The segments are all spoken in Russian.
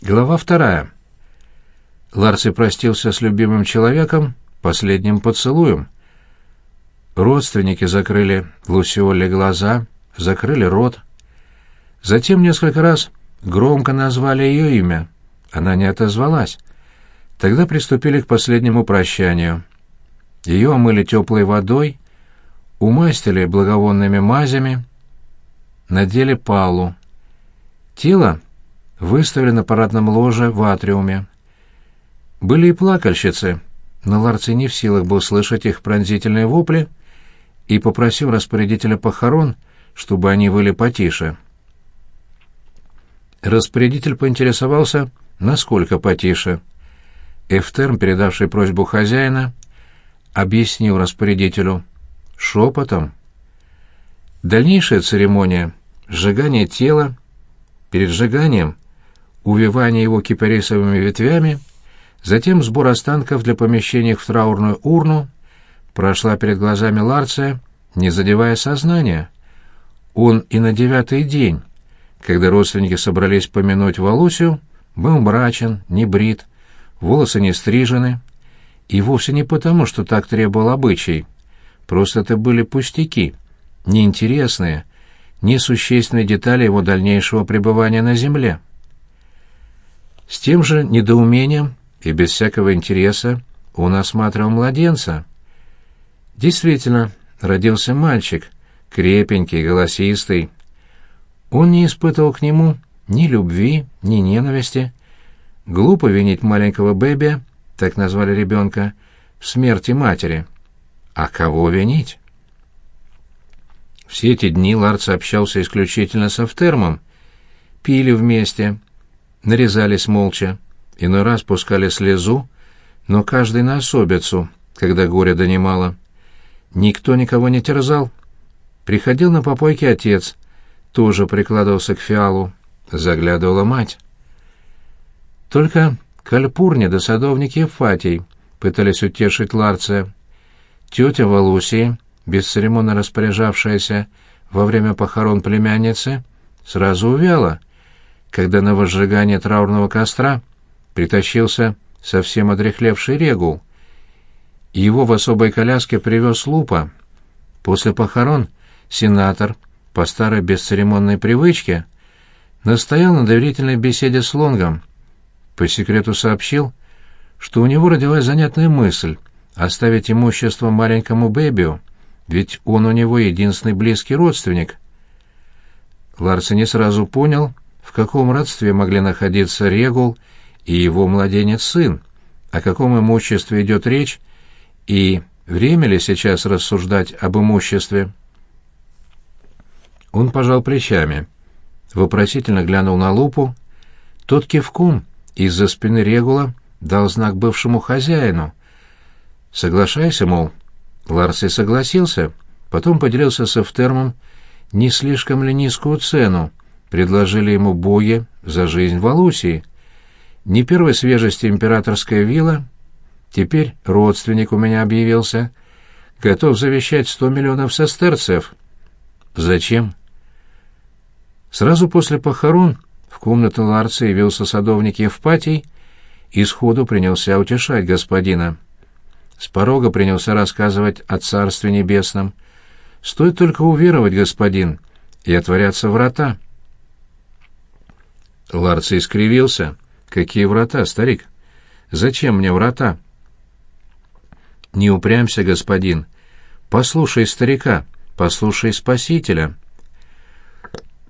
Глава вторая. Ларси простился с любимым человеком последним поцелуем. Родственники закрыли Лусиоле глаза, закрыли рот. Затем несколько раз громко назвали ее имя. Она не отозвалась. Тогда приступили к последнему прощанию. Ее омыли теплой водой, умастили благовонными мазями, надели палу. Тело выставили на парадном ложе в атриуме. Были и плакальщицы, но Ларций не в силах был слышать их пронзительные вопли и попросил распорядителя похорон, чтобы они выли потише. Распорядитель поинтересовался, насколько потише. Эфтерм, передавший просьбу хозяина, объяснил распорядителю шепотом. Дальнейшая церемония — сжигание тела, перед сжиганием — увивание его кипарисовыми ветвями, затем сбор останков для помещения их в траурную урну, прошла перед глазами Ларция, не задевая сознания. Он и на девятый день, когда родственники собрались помянуть Валусю, был мрачен, не брит, волосы не стрижены, и вовсе не потому, что так требовал обычай. Просто это были пустяки, неинтересные, несущественные детали его дальнейшего пребывания на земле. С тем же недоумением и без всякого интереса он осматривал младенца. Действительно, родился мальчик, крепенький, голосистый. Он не испытывал к нему ни любви, ни ненависти. Глупо винить маленького Бэби, так назвали ребенка, в смерти матери. А кого винить? Все эти дни Ларц общался исключительно с Автермом. Пили вместе, нарезались молча, иной раз пускали слезу, но каждый на особицу, когда горе донимало. Никто никого не терзал. Приходил на попойки отец, тоже прикладывался к фиалу, заглядывала мать. Только Кальпурня да садовники Фатий пытались утешить Ларция. Тетя Валусии, бесцеремонно распоряжавшаяся во время похорон племянницы, сразу увяла — когда на возжигание траурного костра притащился совсем одрехлевший регул. Его в особой коляске привез Лупа. После похорон сенатор, по старой бесцеремонной привычке, настоял на доверительной беседе с Лонгом. По секрету сообщил, что у него родилась занятная мысль оставить имущество маленькому Бэбио, ведь он у него единственный близкий родственник. Ларси не сразу понял, в каком родстве могли находиться Регул и его младенец-сын, о каком имуществе идет речь, и время ли сейчас рассуждать об имуществе. Он пожал плечами, вопросительно глянул на лупу. Тот кивком из-за спины Регула дал знак бывшему хозяину. «Соглашайся, мол». Ларси согласился, потом поделился с Эфтермом не слишком ли низкую цену, предложили ему боги за жизнь в Алусии. Не первой свежести императорская вилла, теперь родственник у меня объявился, готов завещать сто миллионов сестерцев. Зачем? Сразу после похорон в комнату Ларца явился садовник Евпатий и сходу принялся утешать господина. С порога принялся рассказывать о Царстве Небесном. «Стоит только уверовать, господин, и отворятся врата». Ларций искривился. «Какие врата, старик? Зачем мне врата?» «Не упрямься, господин. Послушай старика, послушай спасителя.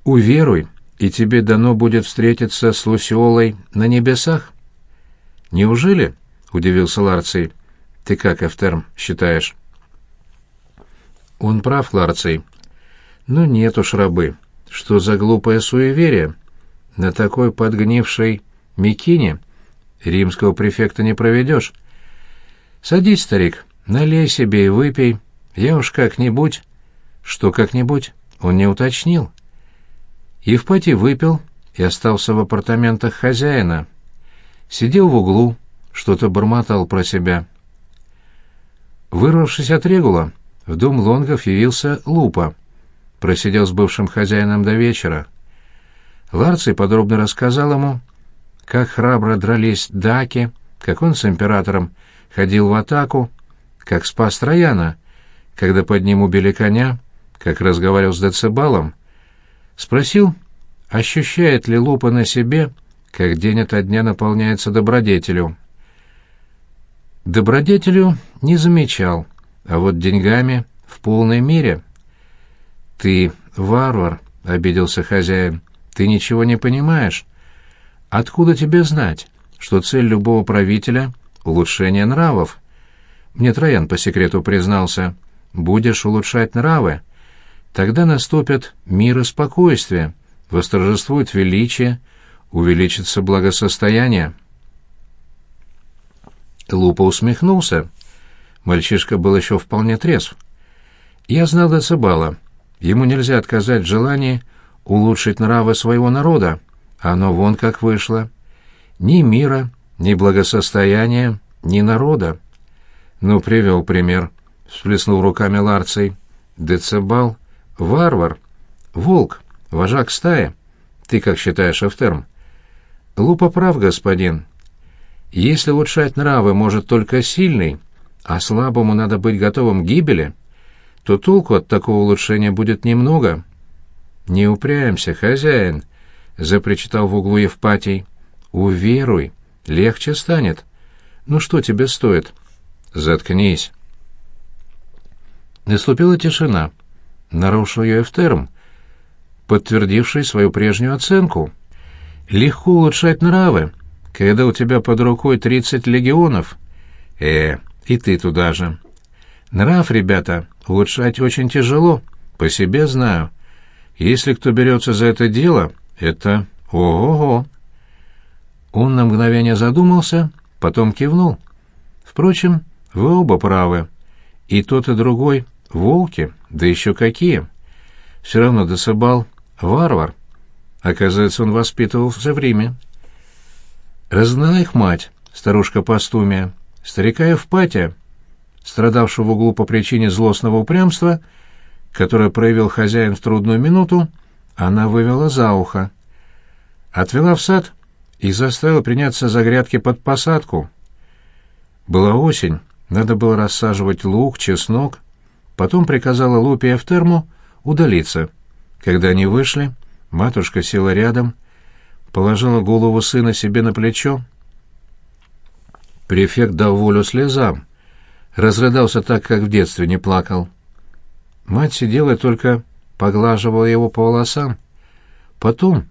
Уверуй, и тебе дано будет встретиться с Лусиолой на небесах». «Неужели?» — удивился Ларций. «Ты как, Эфтерм, считаешь?» «Он прав, Ларций. Но нет уж, рабы. Что за глупое суеверие?» На такой подгнившей мекине римского префекта не проведешь. Садись, старик, налей себе и выпей. Я уж как-нибудь... Что как-нибудь? Он не уточнил. Евпатий выпил и остался в апартаментах хозяина. Сидел в углу, что-то бормотал про себя. Вырвавшись от регула, в дом Лонгов явился Лупа. Просидел с бывшим хозяином до вечера. Ларций подробно рассказал ему, как храбро дрались даки, как он с императором ходил в атаку, как спас Трояна, когда под ним убили коня, как разговаривал с Децибалом. Спросил, ощущает ли Лупа на себе, как день ото дня наполняется добродетелю. Добродетелю не замечал, а вот деньгами в полной мере. «Ты варвар», — обиделся хозяин, — «ты ничего не понимаешь. Откуда тебе знать, что цель любого правителя — улучшение нравов?» Мне Троян по секрету признался, «Будешь улучшать нравы, тогда наступят мир и спокойствие, восторжествует величие, увеличится благосостояние». Лупа усмехнулся. Мальчишка был еще вполне трезв. Я знал Децибала. Ему нельзя отказать в желании улучшить нравы своего народа. Оно вон как вышло. Ни мира, ни благосостояния, ни народа. Ну, привел пример, — всплеснул руками Ларций. Децибал — варвар, волк, вожак стаи. Ты как считаешь, Эфтерм? Лупа прав, господин. Если улучшать нравы может только сильный, а слабому надо быть готовым к гибели, то толку от такого улучшения будет немного. «Не упрямься, хозяин», — запричитал в углу Евпатий. «Уверуй, легче станет. Ну что тебе стоит?» «Заткнись». Наступила тишина. Нарушил ее Эфтерм, подтвердивший свою прежнюю оценку. «Легко улучшать нравы, когда у тебя под рукой тридцать легионов. Э, и ты туда же. Нрав, ребята, улучшать очень тяжело, по себе знаю. Если кто берется за это дело, это ого-го. Он на мгновение задумался, потом кивнул. Впрочем, вы оба правы. И тот, и другой — волки, да еще какие. Все равно досыбал варвар. Оказывается, он воспитывался в Риме. Разгнала их мать, старушка Пастумия, старика Евпатия, страдавшего в углу по причине злостного упрямства, которое проявил хозяин в трудную минуту, она вывела за ухо. Отвела в сад и заставила приняться за грядки под посадку. Была осень, надо было рассаживать лук, чеснок. Потом приказала Лупе Эфтерму удалиться. Когда они вышли, матушка села рядом — положила голову сына себе на плечо. Префект дал волю слезам. Разрыдался так, как в детстве не плакал. Мать сидела и только поглаживала его по волосам. Потом,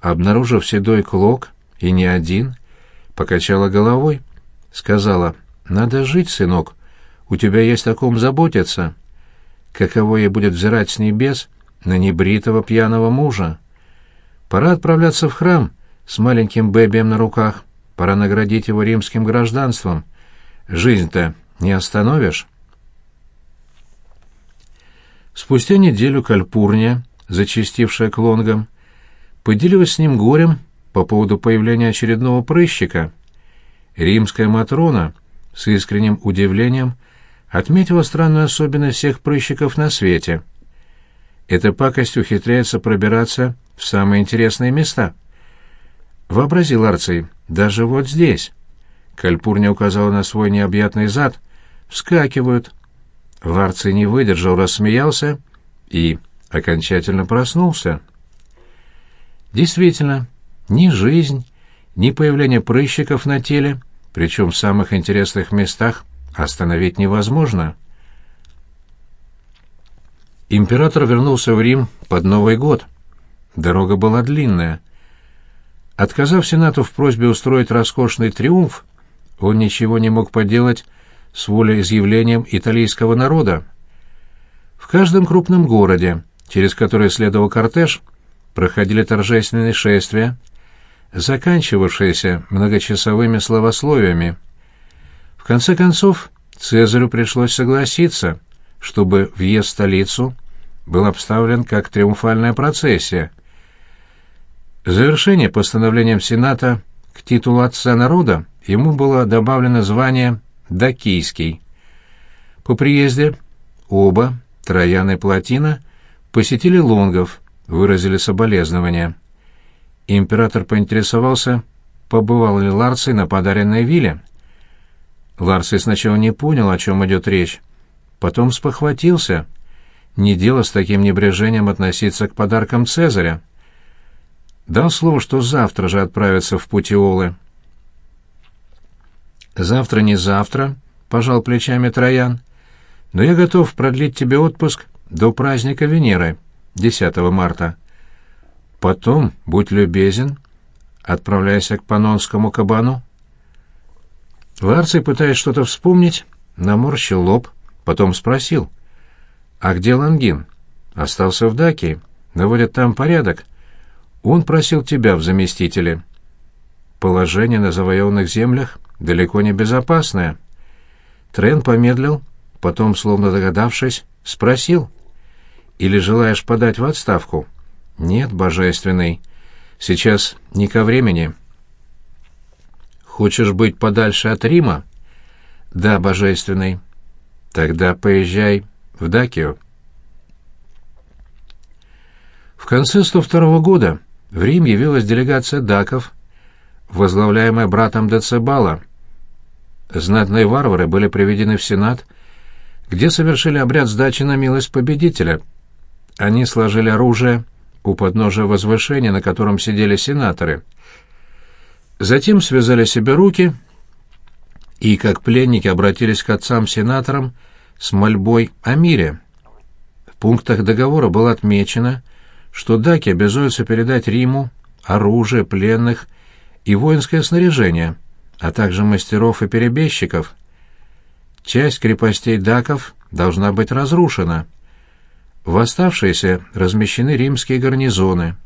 обнаружив седой клок, и не один, покачала головой, сказала, «Надо жить, сынок, у тебя есть о ком заботиться. Каково ей будет взирать с небес на небритого пьяного мужа?» Пора отправляться в храм с маленьким бэбием на руках. Пора наградить его римским гражданством. Жизнь-то не остановишь. Спустя неделю Кальпурния, зачастившая к лонгам, поделилась с ним горем по поводу появления очередного прыщика. Римская Матрона с искренним удивлением отметила странную особенность всех прыщиков на свете. Эта пакость ухитряется пробираться в самые интересные места. Вообрази, Ларций, даже вот здесь. Кальпурня указала на свой необъятный зад. Вскакивают. Ларций не выдержал, рассмеялся и окончательно проснулся. Действительно, ни жизнь, ни появление прыщиков на теле, причем в самых интересных местах, остановить невозможно. Император вернулся в Рим под Новый год — Дорога была длинная. Отказав Сенату в просьбе устроить роскошный триумф, он ничего не мог поделать с волеизъявлением итальянского народа. В каждом крупном городе, через который следовал кортеж, проходили торжественные шествия, заканчивавшиеся многочасовыми словословиями. В конце концов, Цезарю пришлось согласиться, чтобы въезд в столицу был обставлен как триумфальная процессия — завершение постановлением Сената к титулу отца народа ему было добавлено звание «Дакийский». По приезде оба, Троян и Платина, посетили Лонгов, выразили соболезнования. Император поинтересовался, побывал ли Ларций на подаренной вилле. Ларций сначала не понял, о чем идет речь, потом спохватился. Не дело с таким небрежением относиться к подаркам Цезаря. Дал слово, что завтра же отправится в Путиолы. «Завтра не завтра», — пожал плечами Троян, — «но я готов продлить тебе отпуск до праздника Венеры, 10 марта. Потом, будь любезен, отправляйся к панонскому кабану». Ларций, пытаясь что-то вспомнить, наморщил лоб, потом спросил. «А где Лангин?» «Остался в Дакии. Наводят там порядок. Он просил тебя в заместителе». «Положение на завоеванных землях далеко не безопасное». Трен помедлил, потом, словно догадавшись, спросил. «Или желаешь подать в отставку?» «Нет, божественный. Сейчас не ко времени». Хочешь быть подальше от Рима? Да, божественный. Тогда поезжай в Дакию. В конце 102 года в Рим явилась делегация даков, возглавляемая братом Децебала. Знатные варвары были приведены в Сенат, где совершили обряд сдачи на милость победителя. Они сложили оружие у подножия возвышения, на котором сидели сенаторы — Затем связали себе руки и, как пленники, обратились к отцам-сенаторам с мольбой о мире. В пунктах договора было отмечено, что даки обязуются передать Риму оружие, пленных и воинское снаряжение, а также мастеров и перебежчиков. Часть крепостей даков должна быть разрушена. В оставшиеся размещены римские гарнизоны.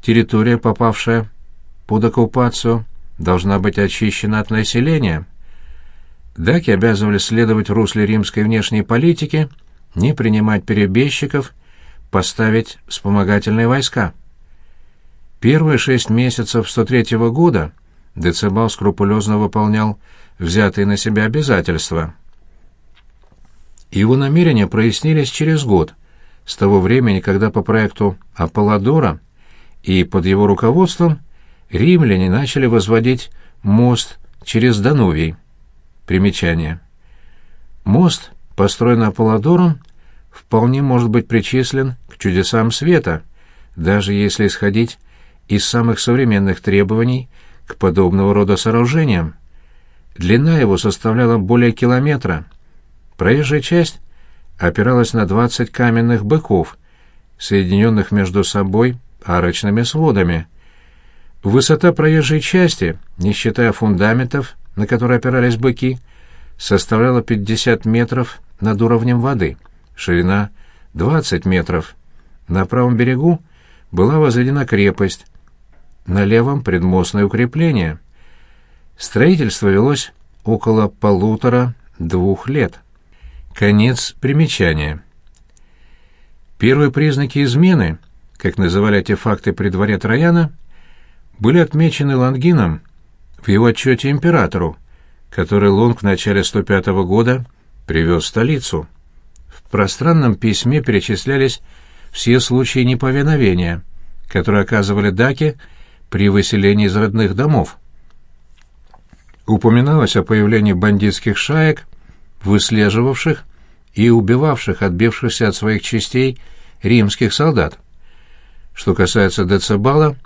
Территория, попавшая под оккупацию должна быть очищена от населения. Даки обязывали следовать в русле римской внешней политики, не принимать перебежчиков, поставить вспомогательные войска. Первые шесть месяцев 103 года Децибал скрупулезно выполнял взятые на себя обязательства. Его намерения прояснились через год, с того времени, когда по проекту Аполлодора и под его руководством римляне начали возводить мост через Данувий. Примечание. Мост, построенный Аполлодором, вполне может быть причислен к чудесам света, даже если исходить из самых современных требований к подобного рода сооружениям. Длина его составляла более километра. Проезжая часть опиралась на 20 каменных быков, соединенных между собой арочными сводами. Высота проезжей части, не считая фундаментов, на которые опирались быки, составляла 50 метров над уровнем воды, ширина 20 метров. На правом берегу была возведена крепость, на левом — предмостное укрепление. Строительство велось около полутора-двух лет. Конец примечания. Первые признаки измены, как называли эти факты при дворе Трояна, — были отмечены Лангином в его отчете императору, который Лонг в начале 105 года привез в столицу. В пространном письме перечислялись все случаи неповиновения, которые оказывали даки при выселении из родных домов. Упоминалось о появлении бандитских шаек, выслеживавших и убивавших отбившихся от своих частей римских солдат. Что касается Децибала,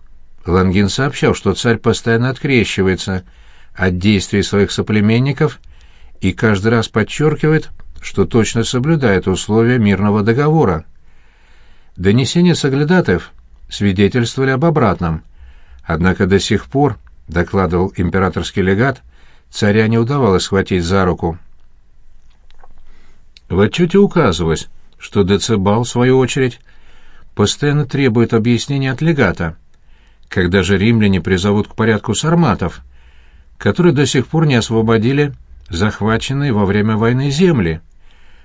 Лангин сообщал, что царь постоянно открещивается от действий своих соплеменников и каждый раз подчеркивает, что точно соблюдает условия мирного договора. Донесения соглядатаев свидетельствовали об обратном, однако до сих пор, докладывал императорский легат, царя не удавалось схватить за руку. В отчете указывалось, что Децибал, в свою очередь, постоянно требует объяснения от легата – когда же римляне призовут к порядку сарматов, которые до сих пор не освободили захваченные во время войны земли.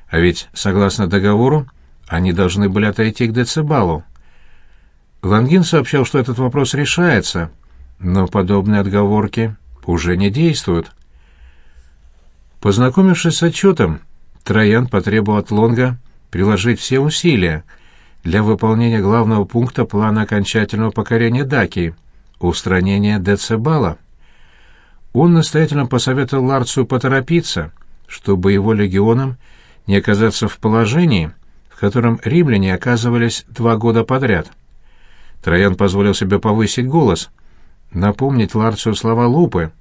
А ведь, согласно договору, они должны были отойти к Децибалу. Лангин сообщал, что этот вопрос решается, но подобные отговорки уже не действуют. Познакомившись с отчетом, Троян потребовал от Лонга приложить все усилия, для выполнения главного пункта плана окончательного покорения Дакии — устранения Децебала — Он настоятельно посоветовал Ларцию поторопиться, чтобы его легионам не оказаться в положении, в котором римляне оказывались два года подряд. Троян позволил себе повысить голос, напомнить Ларцию слова Лупы.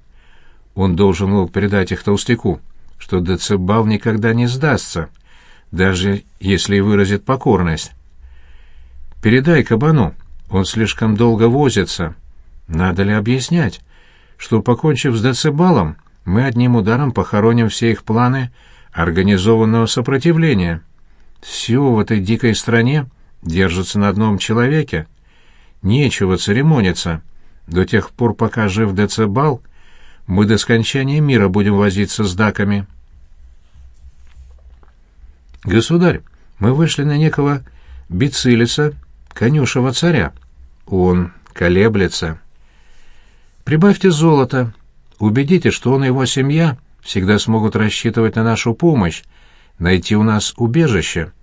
Он должен был передать их толстяку, что Децибал никогда не сдастся, даже если и выразит покорность. «Передай кабану, он слишком долго возится. Надо ли объяснять, что, покончив с Децибалом, мы одним ударом похороним все их планы организованного сопротивления. Все в этой дикой стране держится на одном человеке. Нечего церемониться. До тех пор, пока жив Децибал, мы до скончания мира будем возиться с даками. Государь, мы вышли на некого Бицилиса, конюшего царя. Он колеблется. Прибавьте золото. Убедите, что он и его семья всегда смогут рассчитывать на нашу помощь, найти у нас убежище.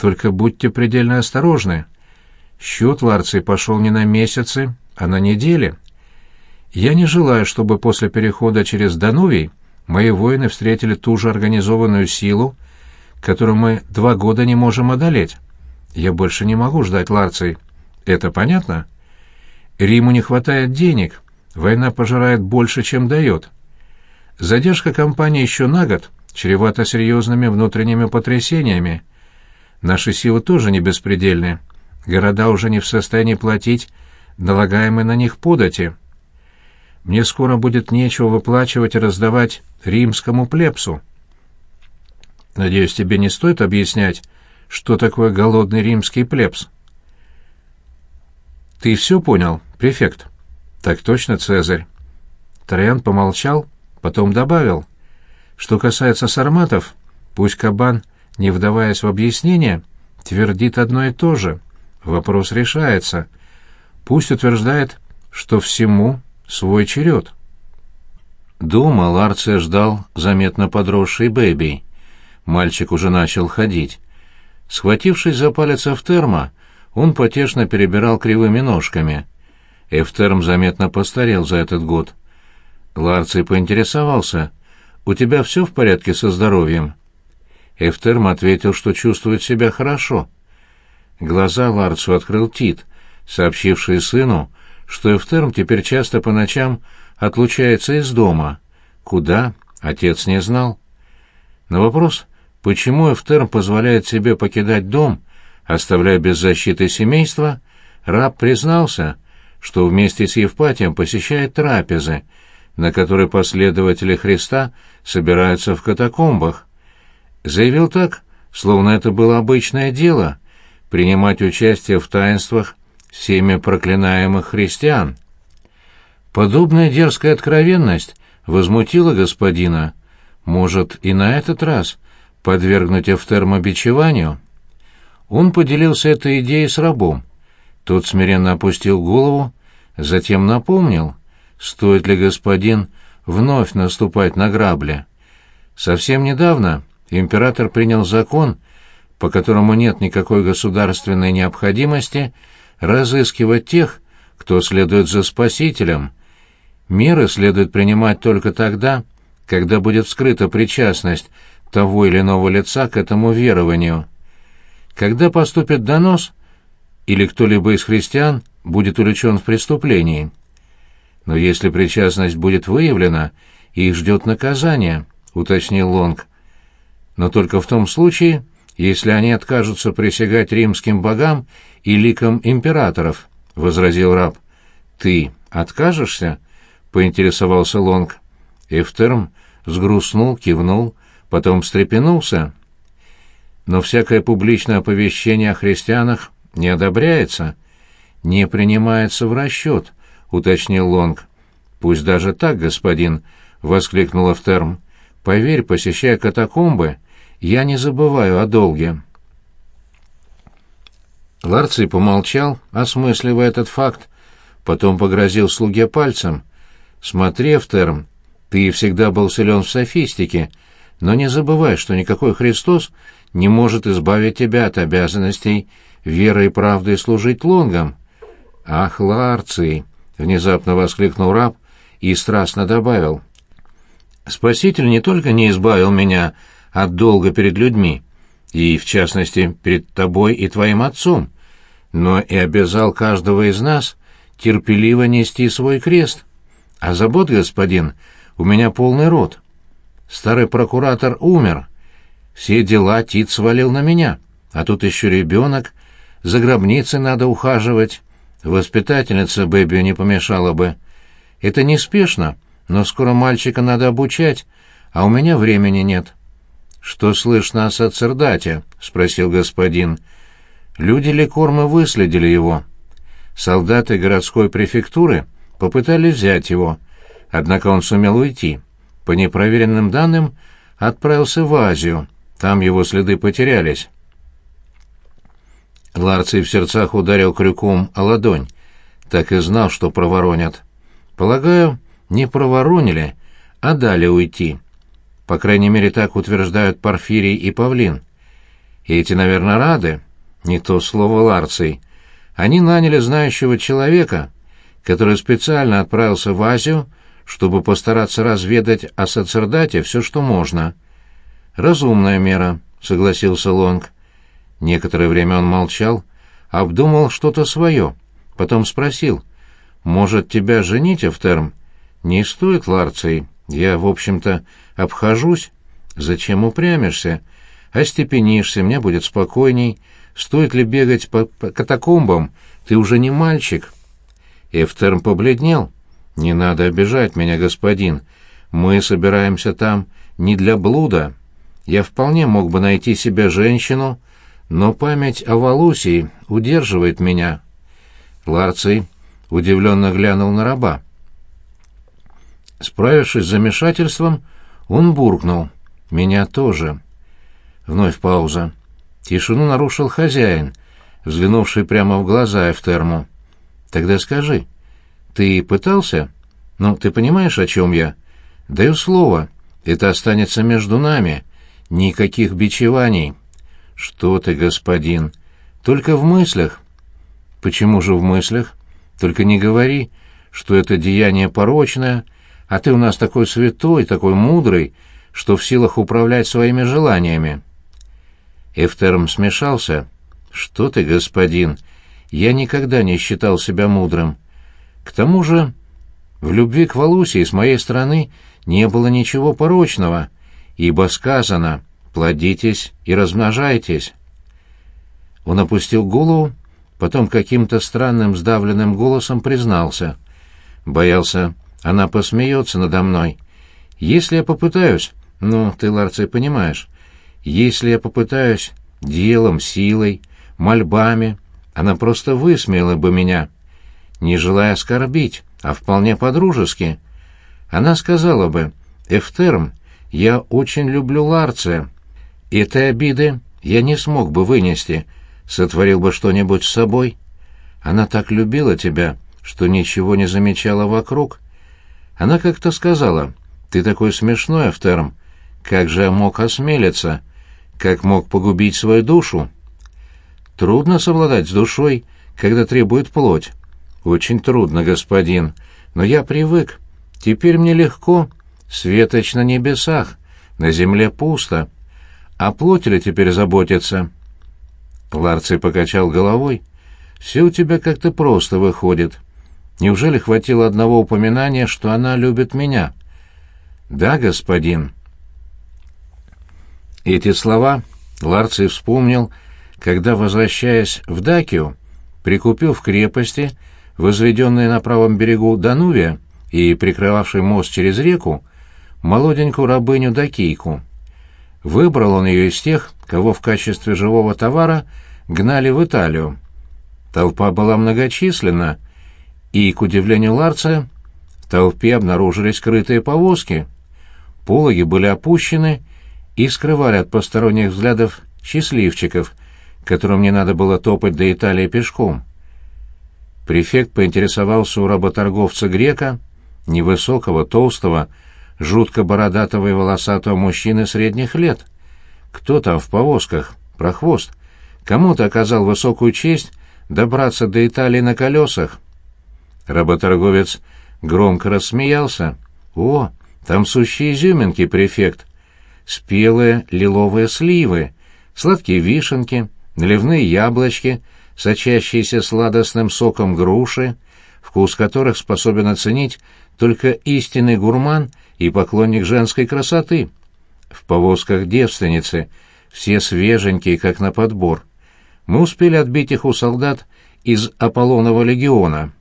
Только будьте предельно осторожны. Счет Ларции пошел не на месяцы, а на недели. Я не желаю, чтобы после перехода через Данувий мои воины встретили ту же организованную силу, которую мы два года не можем одолеть. Я больше не могу ждать Ларций. Это понятно? Риму не хватает денег, Война пожирает больше, чем дает. Задержка кампании еще на год чревата серьезными внутренними потрясениями. Наши силы тоже не беспредельны. Города уже не в состоянии платить налагаемые на них подати. Мне скоро будет нечего выплачивать и раздавать римскому плебсу. Надеюсь, тебе не стоит объяснять, что такое голодный римский плебс. Ты все понял, префект? «Так точно, Цезарь». Троян помолчал, потом добавил. «Что касается сарматов, пусть кабан, не вдаваясь в объяснение, твердит одно и то же. Вопрос решается. Пусть утверждает, что всему свой черед». Дома Ларция ждал заметно подросший Бэби. Мальчик уже начал ходить. Схватившись за палец Эфтерма, он потешно перебирал кривыми ножками. Эфтерм заметно постарел за этот год. Ларций поинтересовался, «У тебя все в порядке со здоровьем?» Эфтерм ответил, что чувствует себя хорошо. Глаза Ларцу открыл Тит, сообщивший сыну, что Эфтерм теперь часто по ночам отлучается из дома. Куда? Отец не знал. На вопрос, почему Эфтерм позволяет себе покидать дом, оставляя без защиты семейства, раб признался, что вместе с Евпатием посещает трапезы, на которые последователи Христа собираются в катакомбах. Заявил так, словно это было обычное дело — принимать участие в таинствах всеми проклинаемых христиан. Подобная дерзкая откровенность возмутила господина. Может, и на этот раз подвергнуть автермобичеванию? Он поделился этой идеей с рабом — тот смиренно опустил голову, затем напомнил, стоит ли господин вновь наступать на грабли. Совсем недавно император принял закон, по которому нет никакой государственной необходимости разыскивать тех, кто следует за спасителем. Меры следует принимать только тогда, когда будет вскрыта причастность того или иного лица к этому верованию. Когда поступит донос, или кто-либо из христиан будет увлечен в преступлении. Но если причастность будет выявлена, их ждет наказание, уточнил Лонг. Но только в том случае, если они откажутся присягать римским богам и ликам императоров, возразил раб. Ты откажешься? поинтересовался Лонг. Эфтерм сгрустнул, кивнул, потом встрепенулся. Но всякое публичное оповещение о христианах не одобряется, не принимается в расчет, уточнил Лонг. Пусть даже так, господин, воскликнул Эфтерм. Поверь, посещая катакомбы, я не забываю о долге. Ларций помолчал, осмысливая этот факт, потом погрозил слуге пальцем. «Смотри, Эфтерм, ты всегда был силен в софистике, но не забывай, что никакой Христос не может избавить тебя от обязанностей верой и правдой служить лонгам. «Ах, Ларций!» — внезапно воскликнул раб и страстно добавил. «Спаситель не только не избавил меня от долга перед людьми, и, в частности, перед тобой и твоим отцом, но и обязал каждого из нас терпеливо нести свой крест. А забот, господин, у меня полный рот. Старый прокуратор умер, все дела Тит свалил на меня, а тут еще ребенок, за гробницей надо ухаживать, воспитательница Бэби не помешала бы. Это неспешно, но скоро мальчика надо обучать, а у меня времени нет». «Что слышно о сацердате?» — спросил господин. Люди Лекорма выследили его. Солдаты городской префектуры попытались взять его, однако он сумел уйти. По непроверенным данным, отправился в Азию, там его следы потерялись. Ларций в сердцах ударил крюком о ладонь. Так и знал, что проворонят. Полагаю, не проворонили, а дали уйти. По крайней мере, так утверждают Порфирий и Павлин. И эти, наверное, рады. Не то слово Ларций. Они наняли знающего человека, который специально отправился в Азию, чтобы постараться разведать о сацердате все, что можно. «Разумная мера», — согласился Лонг. Некоторое время он молчал, обдумал что-то свое, потом спросил, «Может, тебя женить, Эфтерм?» «Не стоит, Ларций. Я, в общем-то, обхожусь. Зачем упрямишься? Остепенишься, мне будет спокойней. Стоит ли бегать по, по катакомбам? Ты уже не мальчик». Эфтерм побледнел. «Не надо обижать меня, господин. Мы собираемся там не для блуда. Я вполне мог бы найти себе женщину, но память о Валусии удерживает меня». Ларций удивленно глянул на раба. Справившись с замешательством, он буркнул. «Меня тоже». Вновь пауза. Тишину нарушил хозяин, взглянувший прямо в глаза Эфтерму. «Тогда скажи, ты пытался? Ну, ты понимаешь, о чем я? Даю слово, это останется между нами. Никаких бичеваний». «Что ты, господин? Только в мыслях». «Почему же в мыслях? Только не говори, что это деяние порочное, а ты у нас такой святой, такой мудрый, что в силах управлять своими желаниями». Эфтерм смешался. «Что ты, господин? Я никогда не считал себя мудрым. К тому же в любви к Валусии с моей стороны не было ничего порочного, ибо сказано «плодитесь и размножайтесь». Он опустил голову, потом каким-то странным сдавленным голосом признался. Боялся, она посмеется надо мной. Если я попытаюсь, ну, ты, Ларций, понимаешь, если я попытаюсь делом, силой, мольбами, она просто высмеяла бы меня, не желая оскорбить, а вполне по-дружески. Она сказала бы, «Эфтерм, я очень люблю Ларция. Этой обиды я не смог бы вынести, сотворил бы что-нибудь с собой. Она так любила тебя, что ничего не замечала вокруг. Она как-то сказала, «Ты такой смешной, Эфтерм, как же я мог осмелиться?» как мог погубить свою душу. Трудно совладать с душой, когда требует плоть. Очень трудно, господин, но я привык. Теперь мне легко. Светоч на небесах, на земле пусто. А плоть ли теперь заботится? Ларций покачал головой. Все у тебя как-то просто выходит. Неужели хватило одного упоминания, что она любит меня? Да, господин. Эти слова Ларций вспомнил, когда, возвращаясь в Дакию, прикупил в крепости, возведенной на правом берегу Данувия и прикрывавшей мост через реку, молоденькую рабыню Дакийку. Выбрал он ее из тех, кого в качестве живого товара гнали в Италию. Толпа была многочисленна, и, к удивлению Ларца, в толпе обнаружились скрытые повозки. Пологи были опущены, и скрывали от посторонних взглядов счастливчиков, которым не надо было топать до Италии пешком. Префект поинтересовался у работорговца-грека, невысокого, толстого, жутко бородатого и волосатого мужчины средних лет. Кто там в повозках? Прохвост. Кому-то оказал высокую честь добраться до Италии на колесах. Работорговец громко рассмеялся. «О, там сущие изюминки, префект! Спелые лиловые сливы, сладкие вишенки, наливные яблочки, сочащиеся сладостным соком груши, вкус которых способен оценить только истинный гурман и поклонник женской красоты. В повозках девственницы, все свеженькие, как на подбор. Мы успели отбить их у солдат из Аполлонова легиона.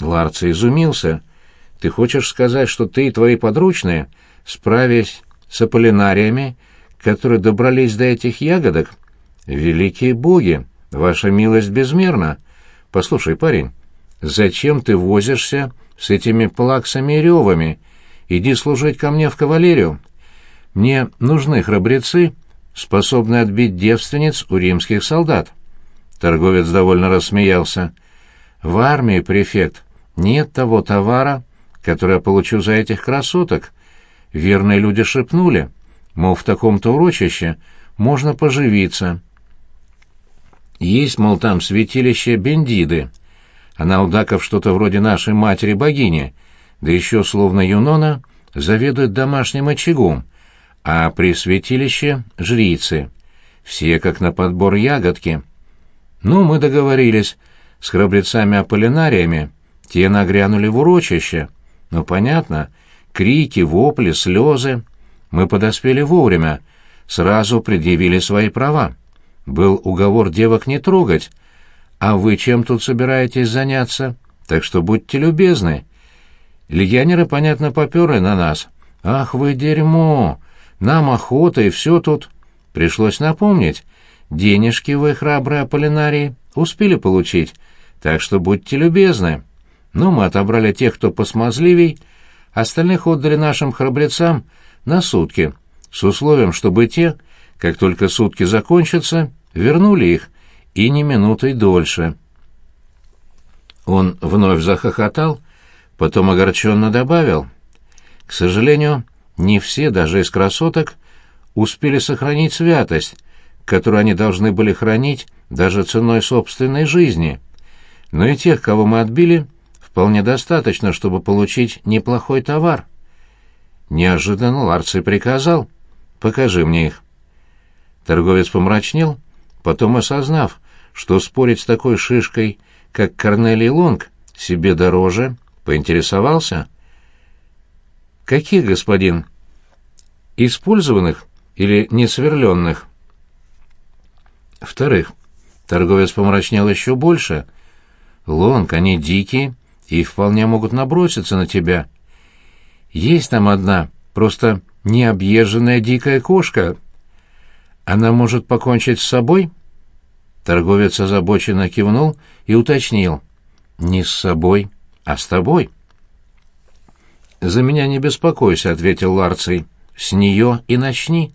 Ларца изумился. «Ты хочешь сказать, что ты и твои подручные, справясь с аполлинариями, которые добрались до этих ягодок? Великие боги, ваша милость безмерна. Послушай, парень, зачем ты возишься с этими плаксами и ревами? Иди служить ко мне в кавалерию. Мне нужны храбрецы, способные отбить девственниц у римских солдат». Торговец довольно рассмеялся. «В армии, префект, нет того товара, который я получу за этих красоток. Верные люди шепнули, мол, в таком-то урочище можно поживиться. Есть, мол, там святилище Бендиды. Она у что-то вроде нашей матери-богини, да еще, словно Юнона, заведует домашним очагом, а при святилище — жрицы. Все как на подбор ягодки. Ну, мы договорились с храбрецами-аполлинариями, те нагрянули в урочище. Ну, понятно, крики, вопли, слезы. Мы подоспели вовремя, сразу предъявили свои права. Был уговор девок не трогать. А вы чем тут собираетесь заняться? Так что будьте любезны. Легионеры, понятно, поперли на нас. Ах вы дерьмо! Нам охота и все тут. Пришлось напомнить. Денежки вы, храбрые Аполлинарии, успели получить, так что будьте любезны. Но мы отобрали тех, кто посмазливей, остальных отдали нашим храбрецам на сутки, с условием, чтобы те, как только сутки закончатся, вернули их, и не минутой дольше. Он вновь захохотал, потом огорченно добавил. К сожалению, не все, даже из красоток, успели сохранить святость, которую они должны были хранить даже ценой собственной жизни. Но и тех, кого мы отбили, вполне достаточно, чтобы получить неплохой товар. Неожиданно Ларций приказал. «Покажи мне их». Торговец помрачнел, потом осознав, что спорить с такой шишкой, как Корнелий Лонг, себе дороже, поинтересовался. «Каких, господин?» «Использованных или несверленных?» «Вторых». Торговец помрачнел еще больше. «Лонг, они дикие и вполне могут наброситься на тебя. Есть там одна, просто необъезженная дикая кошка. Она может покончить с собой?» Торговец озабоченно кивнул и уточнил. «Не с собой, а с тобой». «За меня не беспокойся», — ответил Ларций. «С нее и начни».